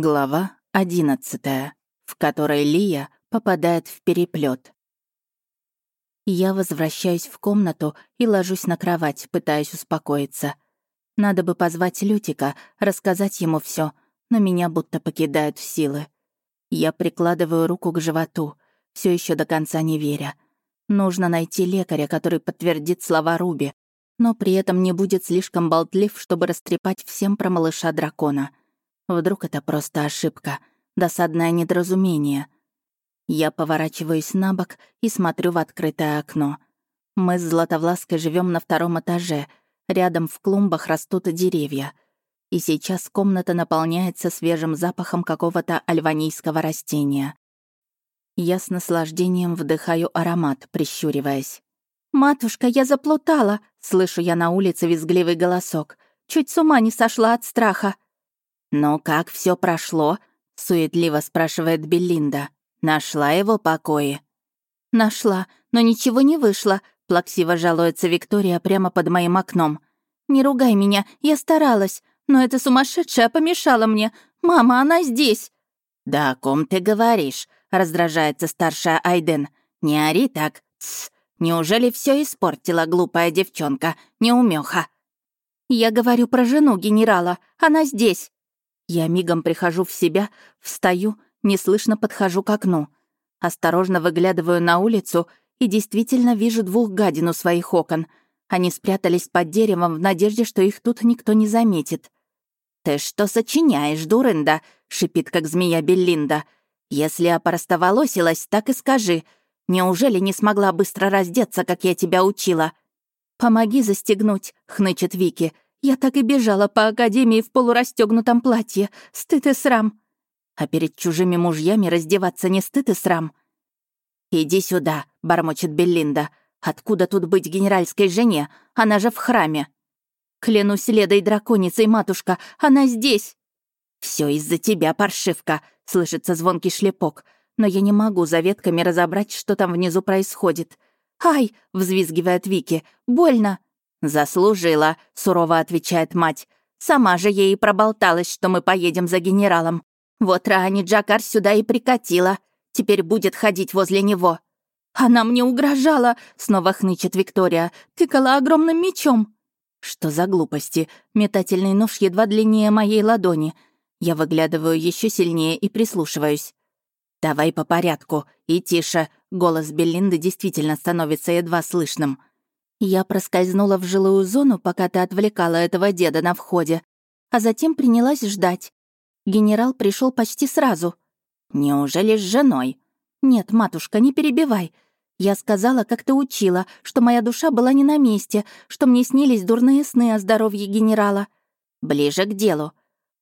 Глава одиннадцатая, в которой Лия попадает в переплет. Я возвращаюсь в комнату и ложусь на кровать, пытаясь успокоиться. Надо бы позвать Лютика, рассказать ему все, но меня будто покидают силы. Я прикладываю руку к животу, все еще до конца не веря. Нужно найти лекаря, который подтвердит слова Руби, но при этом не будет слишком болтлив, чтобы растрепать всем про малыша дракона — Вдруг это просто ошибка, досадное недоразумение. Я поворачиваюсь на бок и смотрю в открытое окно. Мы с Златовлаской живем на втором этаже. Рядом в клумбах растут деревья. И сейчас комната наполняется свежим запахом какого-то альванийского растения. Я с наслаждением вдыхаю аромат, прищуриваясь. «Матушка, я заплутала!» — слышу я на улице визгливый голосок. «Чуть с ума не сошла от страха!» «Ну как все прошло?» — суетливо спрашивает Беллинда. «Нашла его покои?» «Нашла, но ничего не вышло», — плаксиво жалуется Виктория прямо под моим окном. «Не ругай меня, я старалась, но эта сумасшедшая помешала мне. Мама, она здесь!» «Да о ком ты говоришь?» — раздражается старшая Айден. «Не ори так. Тсс. Неужели все испортила глупая девчонка, неумеха? «Я говорю про жену генерала. Она здесь». Я мигом прихожу в себя, встаю, неслышно подхожу к окну. Осторожно выглядываю на улицу и действительно вижу двух гадин у своих окон. Они спрятались под деревом в надежде, что их тут никто не заметит. «Ты что сочиняешь, дурында?» — шипит, как змея Беллинда. «Если опоростоволосилась, так и скажи. Неужели не смогла быстро раздеться, как я тебя учила?» «Помоги застегнуть», — хнычет Вики. Я так и бежала по академии в полурастегнутом платье. Стыд и срам. А перед чужими мужьями раздеваться не стыд и срам. «Иди сюда», — бормочет Беллинда. «Откуда тут быть генеральской жене? Она же в храме». «Клянусь ледой драконицей, матушка, она здесь!» Все из-за тебя, паршивка», — слышится звонкий шлепок. Но я не могу за ветками разобрать, что там внизу происходит. «Ай!» — взвизгивает Вики. «Больно!» «Заслужила», — сурово отвечает мать. «Сама же ей и проболталась, что мы поедем за генералом. Вот Раани Джакар сюда и прикатила. Теперь будет ходить возле него». «Она мне угрожала», — снова хнычет Виктория. «Тыкала огромным мечом». Что за глупости? Метательный нож едва длиннее моей ладони. Я выглядываю еще сильнее и прислушиваюсь. «Давай по порядку. И тише». Голос Беллинды действительно становится едва слышным. Я проскользнула в жилую зону, пока ты отвлекала этого деда на входе, а затем принялась ждать. Генерал пришел почти сразу. «Неужели с женой?» «Нет, матушка, не перебивай. Я сказала, как ты учила, что моя душа была не на месте, что мне снились дурные сны о здоровье генерала. Ближе к делу.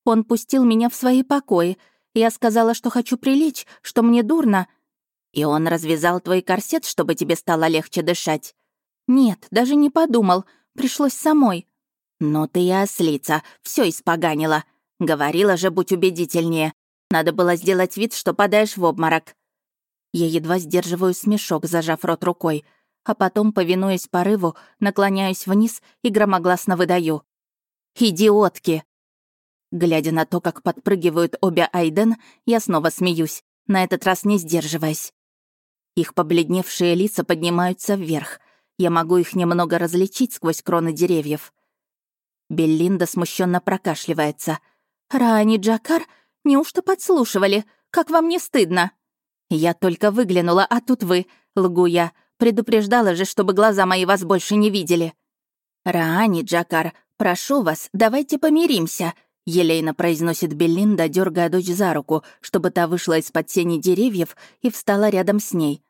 Он пустил меня в свои покои. Я сказала, что хочу прилечь, что мне дурно. И он развязал твой корсет, чтобы тебе стало легче дышать. «Нет, даже не подумал. Пришлось самой». «Ну ты и ослица, все испоганила. Говорила же, будь убедительнее. Надо было сделать вид, что падаешь в обморок». Я едва сдерживаю смешок, зажав рот рукой, а потом, повинуясь порыву, наклоняюсь вниз и громогласно выдаю. «Идиотки!» Глядя на то, как подпрыгивают обе Айден, я снова смеюсь, на этот раз не сдерживаясь. Их побледневшие лица поднимаются вверх, я могу их немного различить сквозь кроны деревьев. Беллинда смущенно прокашливается. «Рани Джакар, неужто подслушивали? Как вам не стыдно?» «Я только выглянула, а тут вы», — лгу я. Предупреждала же, чтобы глаза мои вас больше не видели. «Рани Джакар, прошу вас, давайте помиримся», — елейно произносит Беллинда, дергая дочь за руку, чтобы та вышла из-под тени деревьев и встала рядом с ней.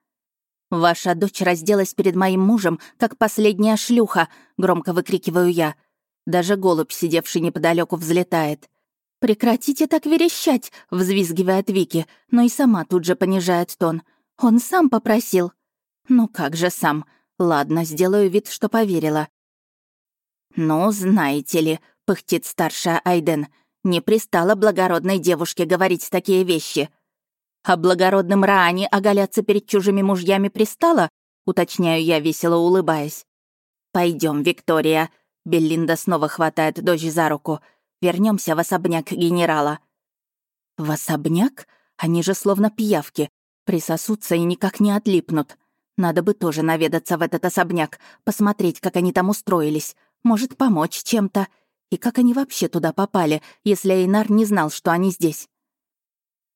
«Ваша дочь разделась перед моим мужем, как последняя шлюха», — громко выкрикиваю я. Даже голубь, сидевший неподалеку, взлетает. «Прекратите так верещать», — взвизгивает Вики, но и сама тут же понижает тон. «Он сам попросил». «Ну как же сам? Ладно, сделаю вид, что поверила». «Ну, знаете ли», — пыхтит старшая Айден, «не пристала благородной девушке говорить такие вещи. А благородным Раани оголяться перед чужими мужьями пристало? Уточняю я, весело улыбаясь. Пойдем, Виктория. Беллинда снова хватает дочь за руку. Вернемся в особняк генерала. В особняк? Они же словно пиявки. Присосутся и никак не отлипнут. Надо бы тоже наведаться в этот особняк, посмотреть, как они там устроились. Может, помочь чем-то. И как они вообще туда попали, если Эйнар не знал, что они здесь?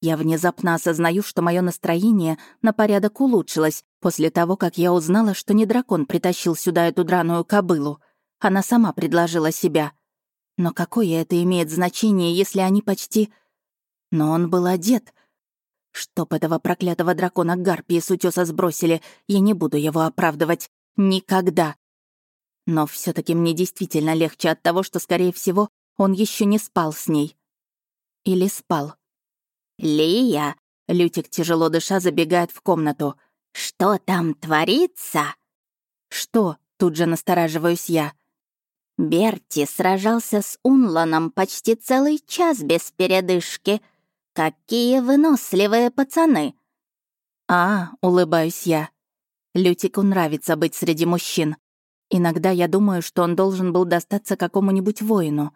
Я внезапно осознаю, что мое настроение на порядок улучшилось после того, как я узнала, что не дракон притащил сюда эту драную кобылу. Она сама предложила себя. Но какое это имеет значение, если они почти... Но он был одет. Чтоб этого проклятого дракона Гарпии с утёса сбросили, я не буду его оправдывать. Никогда. Но все таки мне действительно легче от того, что, скорее всего, он еще не спал с ней. Или спал. «Лия!» — Лютик, тяжело дыша, забегает в комнату. «Что там творится?» «Что?» — тут же настораживаюсь я. Берти сражался с Унланом почти целый час без передышки. Какие выносливые пацаны!» «А, улыбаюсь я. Лютику нравится быть среди мужчин. Иногда я думаю, что он должен был достаться какому-нибудь воину,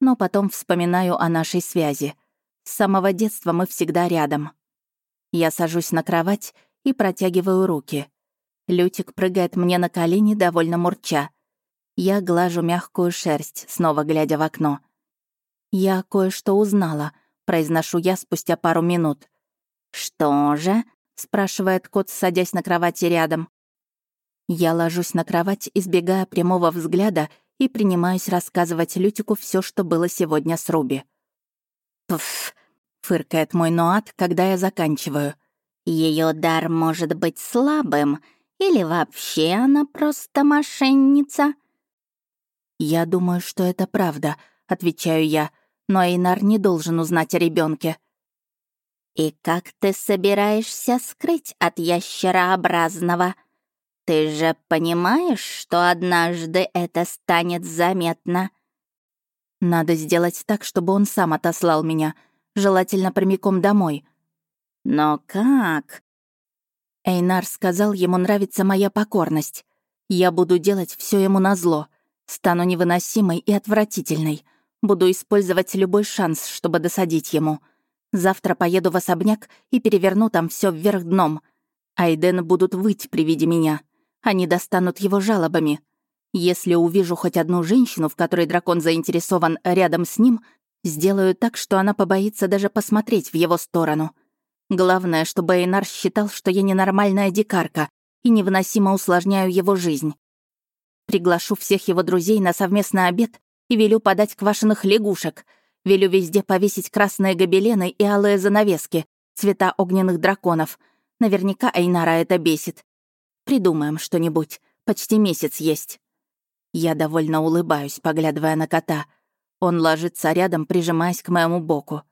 но потом вспоминаю о нашей связи. С самого детства мы всегда рядом. Я сажусь на кровать и протягиваю руки. Лютик прыгает мне на колени, довольно мурча. Я глажу мягкую шерсть, снова глядя в окно. «Я кое-что узнала», — произношу я спустя пару минут. «Что же?» — спрашивает кот, садясь на кровати рядом. Я ложусь на кровать, избегая прямого взгляда, и принимаюсь рассказывать Лютику все, что было сегодня с Руби. «Пф!» — фыркает мой Ноат, когда я заканчиваю. Ее дар может быть слабым, или вообще она просто мошенница?» «Я думаю, что это правда», — отвечаю я, «но Эйнар не должен узнать о ребенке. «И как ты собираешься скрыть от ящерообразного?» Ты же понимаешь, что однажды это станет заметно?» «Надо сделать так, чтобы он сам отослал меня, желательно прямиком домой». «Но как?» Эйнар сказал, ему нравится моя покорность. Я буду делать все ему назло. Стану невыносимой и отвратительной. Буду использовать любой шанс, чтобы досадить ему. Завтра поеду в особняк и переверну там все вверх дном. Айден будут выть при виде меня. Они достанут его жалобами. Если увижу хоть одну женщину, в которой дракон заинтересован рядом с ним, сделаю так, что она побоится даже посмотреть в его сторону. Главное, чтобы Эйнар считал, что я ненормальная дикарка и невыносимо усложняю его жизнь. Приглашу всех его друзей на совместный обед и велю подать квашеных лягушек. Велю везде повесить красные гобелены и алые занавески, цвета огненных драконов. Наверняка Эйнара это бесит. Придумаем что-нибудь. Почти месяц есть». Я довольно улыбаюсь, поглядывая на кота. Он ложится рядом, прижимаясь к моему боку.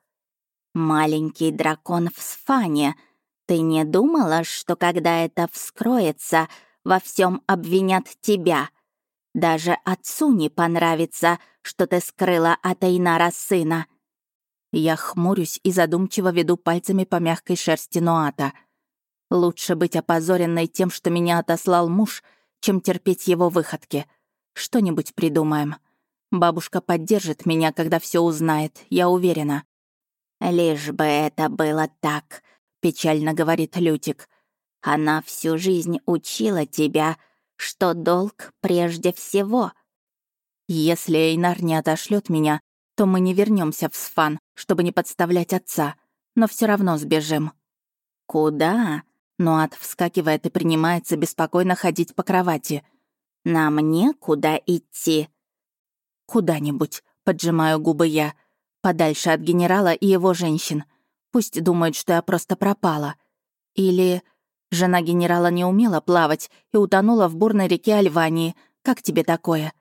«Маленький дракон в сфане. Ты не думала, что когда это вскроется, во всем обвинят тебя? Даже отцу не понравится, что ты скрыла от Эйнара сына». Я хмурюсь и задумчиво веду пальцами по мягкой шерсти Ноата — Лучше быть опозоренной тем, что меня отослал муж, чем терпеть его выходки. Что-нибудь придумаем. Бабушка поддержит меня, когда все узнает, я уверена. «Лишь бы это было так», — печально говорит Лютик. «Она всю жизнь учила тебя, что долг прежде всего». «Если Эйнар не отошлет меня, то мы не вернемся в Сфан, чтобы не подставлять отца, но все равно сбежим». «Куда?» Нуат вскакивает и принимается беспокойно ходить по кровати. «Нам некуда идти». «Куда-нибудь», — поджимаю губы я. «Подальше от генерала и его женщин. Пусть думают, что я просто пропала. Или... Жена генерала не умела плавать и утонула в бурной реке Альвании. Как тебе такое?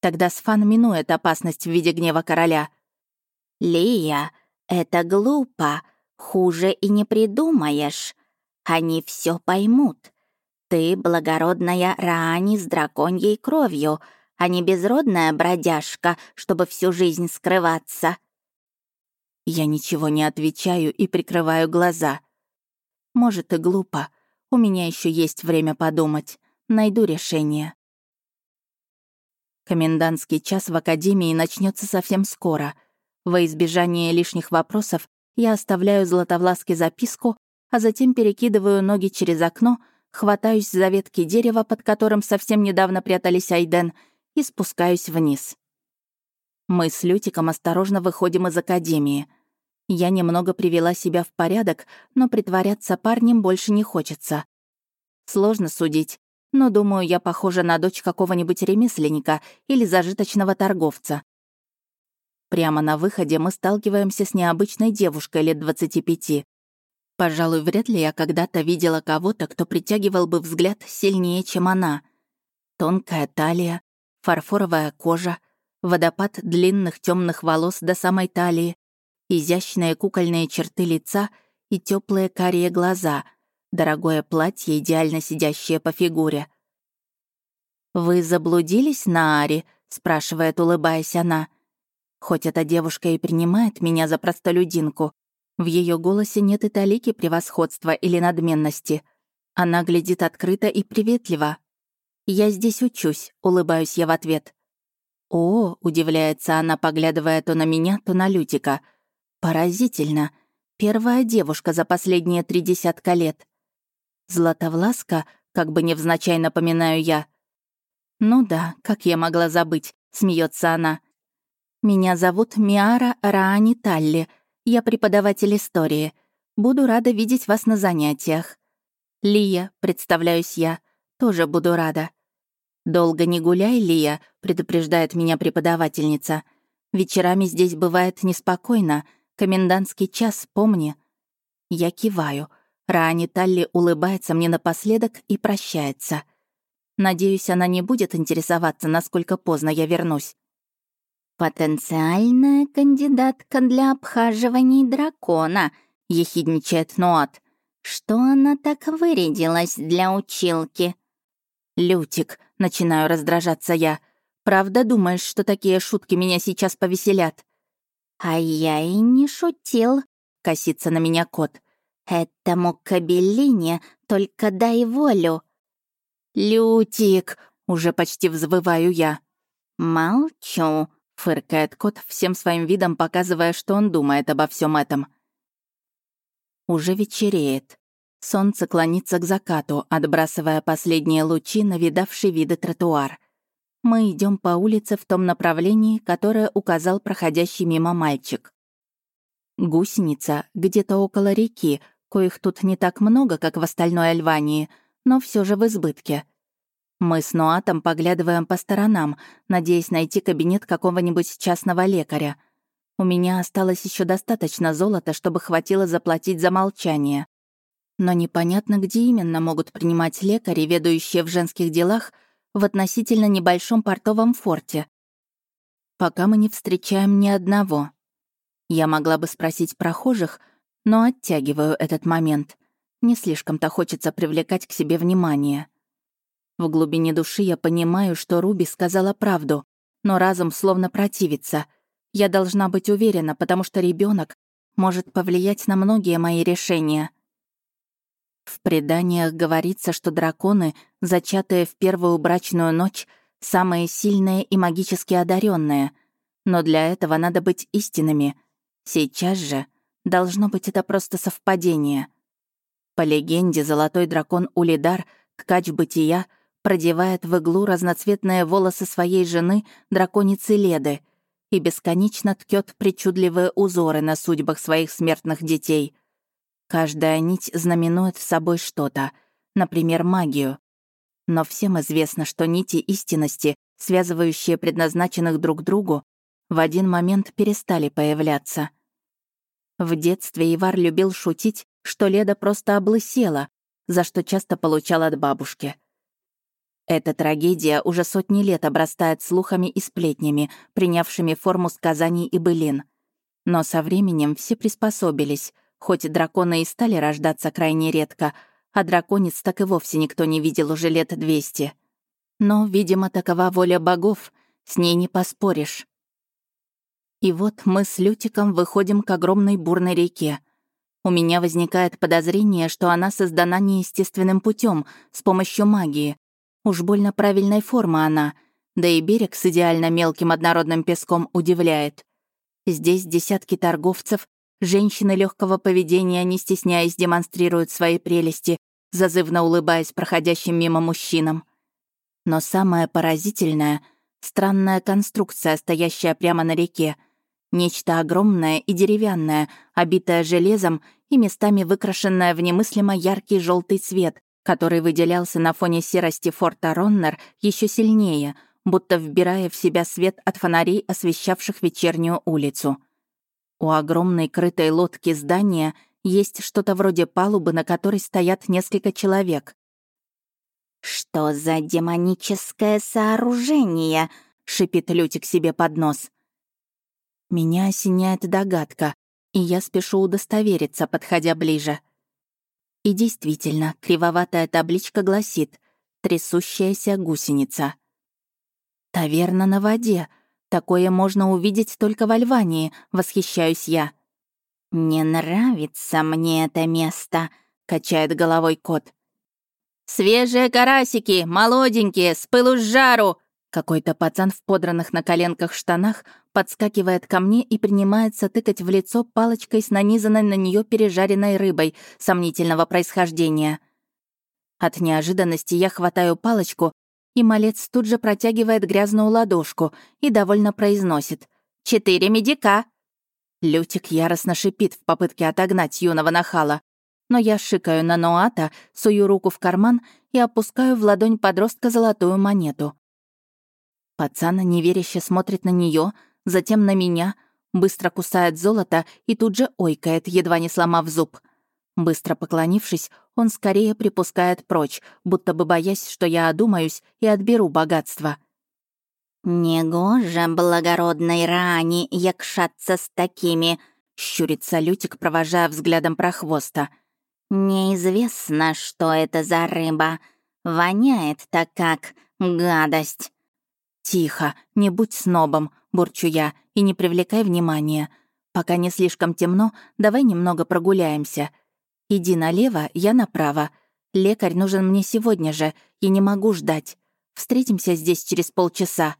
Тогда Сфан минует опасность в виде гнева короля». «Лия, это глупо. Хуже и не придумаешь. Они все поймут. Ты благородная Раани с драконьей кровью, а не безродная бродяжка, чтобы всю жизнь скрываться». Я ничего не отвечаю и прикрываю глаза. Может, и глупо. У меня еще есть время подумать. Найду решение. Комендантский час в академии начнется совсем скоро. Во избежание лишних вопросов я оставляю Златовласке записку, а затем перекидываю ноги через окно, хватаюсь за ветки дерева, под которым совсем недавно прятались Айден, и спускаюсь вниз. Мы с Лютиком осторожно выходим из академии. Я немного привела себя в порядок, но притворяться парнем больше не хочется. Сложно судить, но, думаю, я похожа на дочь какого-нибудь ремесленника или зажиточного торговца. Прямо на выходе мы сталкиваемся с необычной девушкой лет 25. Пожалуй, вряд ли я когда-то видела кого-то, кто притягивал бы взгляд сильнее, чем она. Тонкая талия, фарфоровая кожа, водопад длинных темных волос до самой талии, изящные кукольные черты лица и теплые карие глаза, дорогое платье, идеально сидящее по фигуре. «Вы заблудились на Аре?» — спрашивает, улыбаясь она. Хоть эта девушка и принимает меня за простолюдинку, в ее голосе нет и талики превосходства или надменности. Она глядит открыто и приветливо. «Я здесь учусь», — улыбаюсь я в ответ. «О», — удивляется она, поглядывая то на меня, то на Лютика. «Поразительно. Первая девушка за последние три десятка лет. Златовласка, как бы невзначай напоминаю я. «Ну да, как я могла забыть?» — смеется она. «Меня зовут Миара Раани Талли. Я преподаватель истории. Буду рада видеть вас на занятиях. Лия, представляюсь я, тоже буду рада. «Долго не гуляй, Лия», — предупреждает меня преподавательница. «Вечерами здесь бывает неспокойно. Комендантский час, помни». Я киваю. Раани Талли улыбается мне напоследок и прощается. Надеюсь, она не будет интересоваться, насколько поздно я вернусь. «Потенциальная кандидатка для обхаживаний дракона», — ехидничает Нуат. «Что она так вырядилась для училки?» «Лютик», — начинаю раздражаться я. «Правда думаешь, что такие шутки меня сейчас повеселят?» «А я и не шутил», — косится на меня кот. «Этому кабелине только дай волю». «Лютик!» — уже почти взвываю я. «Молчу», Фыркает кот, всем своим видом показывая, что он думает обо всем этом. Уже вечереет. Солнце клонится к закату, отбрасывая последние лучи на видавший виды тротуар. Мы идем по улице в том направлении, которое указал проходящий мимо мальчик. Гусеница где-то около реки, коих тут не так много, как в остальной Альвании, но все же в избытке — мы с Нуатом поглядываем по сторонам, надеясь найти кабинет какого-нибудь частного лекаря. У меня осталось еще достаточно золота, чтобы хватило заплатить за молчание. Но непонятно, где именно могут принимать лекари, ведущие в женских делах, в относительно небольшом портовом форте. Пока мы не встречаем ни одного. Я могла бы спросить прохожих, но оттягиваю этот момент. Не слишком-то хочется привлекать к себе внимание. В глубине души я понимаю, что Руби сказала правду, но разум словно противится. Я должна быть уверена, потому что ребенок может повлиять на многие мои решения. В преданиях говорится, что драконы, зачатые в первую брачную ночь, самые сильные и магически одаренные. Но для этого надо быть истинными. Сейчас же должно быть это просто совпадение. По легенде, золотой дракон Улидар, ткач бытия, продевает в иглу разноцветные волосы своей жены, драконицы Леды, и бесконечно ткет причудливые узоры на судьбах своих смертных детей. Каждая нить знаменует собой что-то, например, магию. Но всем известно, что нити истинности, связывающие предназначенных друг другу, в один момент перестали появляться. В детстве Ивар любил шутить, что Леда просто облысела, за что часто получал от бабушки — эта трагедия уже сотни лет обрастает слухами и сплетнями, принявшими форму сказаний и былин. Но со временем все приспособились, хоть драконы и стали рождаться крайне редко, а драконец так и вовсе никто не видел уже лет двести. Но, видимо, такова воля богов, с ней не поспоришь. И вот мы с Лютиком выходим к огромной бурной реке. У меня возникает подозрение, что она создана неестественным путем, с помощью магии, Уж больно правильной формы она, да и берег с идеально мелким однородным песком удивляет. Здесь десятки торговцев, Женщины легкого поведения, не стесняясь, демонстрируют свои прелести, зазывно улыбаясь проходящим мимо мужчинам. Но самое поразительное — странная конструкция, стоящая прямо на реке. Нечто огромное и деревянное, обитое железом и местами выкрашенное в немыслимо яркий желтый цвет, который выделялся на фоне серости форта Роннер еще сильнее, будто вбирая в себя свет от фонарей, освещавших вечернюю улицу. У огромной крытой лодки здания есть что-то вроде палубы, на которой стоят несколько человек. «Что за демоническое сооружение?» — шипит Лютик себе под нос. Меня осеняет догадка, и я спешу удостовериться, подходя ближе. И действительно, кривоватая табличка гласит «Трясущаяся гусеница». «Таверна на воде», Такое можно увидеть только в Альвании, восхищаюсь я. «Не нравится мне это место», — качает головой кот. «Свежие карасики, молоденькие, с пылу с жару!» Какой-то пацан в подранных на коленках штанах подскакивает ко мне и принимается тыкать в лицо палочкой с нанизанной на нее пережаренной рыбой сомнительного происхождения. От неожиданности я хватаю палочку и малец тут же протягивает грязную ладошку и довольно произносит «Четыре медика!». Лютик яростно шипит в попытке отогнать юного нахала. Но я шикаю на Ноата, сую руку в карман и опускаю в ладонь подростка золотую монету. Пацан неверяще смотрит на нее, затем на меня, быстро кусает золото и тут же ойкает, едва не сломав зуб. Быстро поклонившись, он скорее припускает прочь, будто бы боясь, что я одумаюсь и отберу богатство. «Негоже благородной рани якшаться с такими», — щурится Лютик, провожая взглядом прохвоста. «Неизвестно, что это за рыба. Воняет так как гадость». «Тихо, не будь снобом», — бурчу я, — «и не привлекай внимания. Пока не слишком темно, давай немного прогуляемся. Иди налево, я направо. Лекарь нужен мне сегодня же, и не могу ждать. Встретимся здесь через полчаса».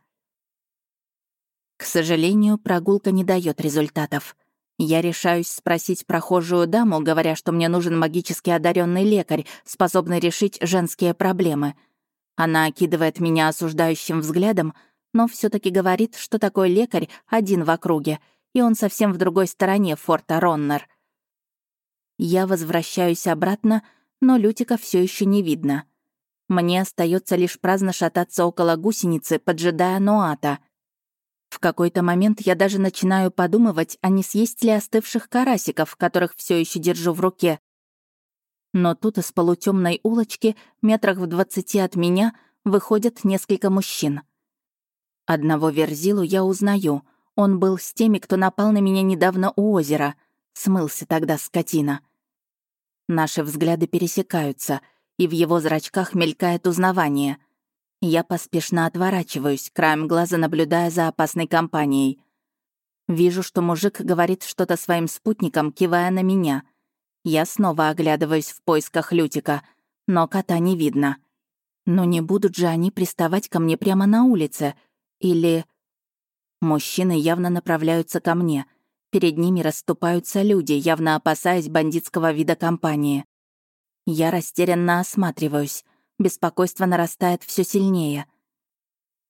К сожалению, прогулка не дает результатов. Я решаюсь спросить прохожую даму, говоря, что мне нужен магически одаренный лекарь, способный решить женские проблемы. Она окидывает меня осуждающим взглядом, но все таки говорит, что такой лекарь один в округе, и он совсем в другой стороне форта Роннер. Я возвращаюсь обратно, но Лютика все еще не видно. Мне остается лишь праздно шататься около гусеницы, поджидая Ноата. В какой-то момент я даже начинаю подумывать, а не съесть ли остывших карасиков, которых все еще держу в руке. Но тут из полутемной улочки, метрах в двадцати от меня, выходят несколько мужчин. Одного Верзилу я узнаю. Он был с теми, кто напал на меня недавно у озера — Смылся тогда скотина. Наши взгляды пересекаются, и в его зрачках мелькает узнавание. Я поспешно отворачиваюсь, краем глаза наблюдая за опасной компанией. Вижу, что мужик говорит что-то своим спутникам, кивая на меня. Я снова оглядываюсь в поисках Лютика, но кота не видно. Но не будут же они приставать ко мне прямо на улице? Или... Мужчины явно направляются ко мне — Перед ними расступаются люди, явно опасаясь бандитского вида компании. Я растерянно осматриваюсь. Беспокойство нарастает все сильнее.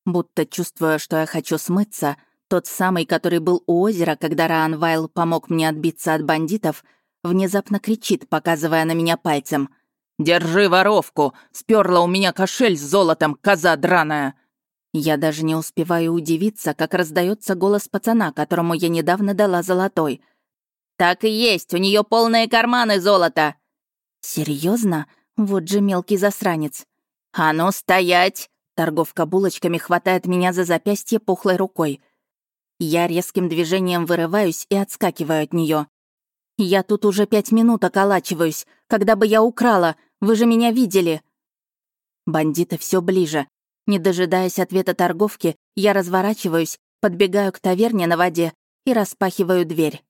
Будто чувствуя, что я хочу смыться, тот самый, который был у озера, когда Раан Вайл помог мне отбиться от бандитов, внезапно кричит, показывая на меня пальцем. «Держи воровку! Сперла у меня кошель с золотом, коза драная!» Я даже не успеваю удивиться, как раздается голос пацана, которому я недавно дала золотой. «Так и есть, у нее полные карманы золота!» Серьезно? Вот же мелкий засранец. «А ну, стоять!» Торговка булочками хватает меня за запястье пухлой рукой. Я резким движением вырываюсь и отскакиваю от нее. «Я тут уже пять минут околачиваюсь. Когда бы я украла? Вы же меня видели!» Бандиты все ближе. Не дожидаясь ответа торговки, я разворачиваюсь, подбегаю к таверне на воде и распахиваю дверь.